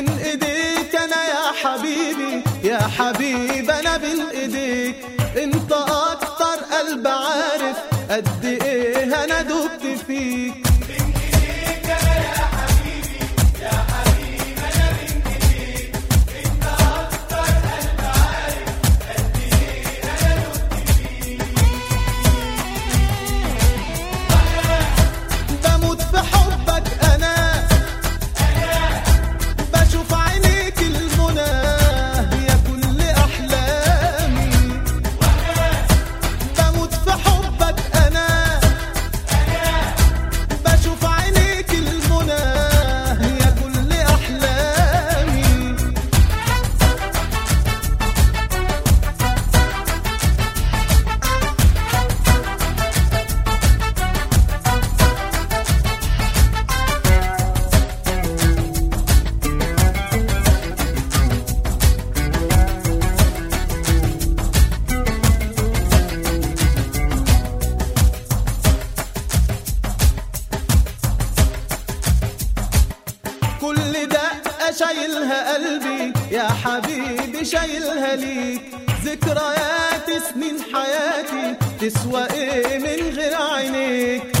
من إيديك أنا يا حبيبي يا حبيبي أنا بالايديك انت أكتر قلب عارف قد إيه أنا شايلها قلبي يا حبيبي شايلها ليك. ذكريات سنين حياتي تسوى إيه من غير عينيك؟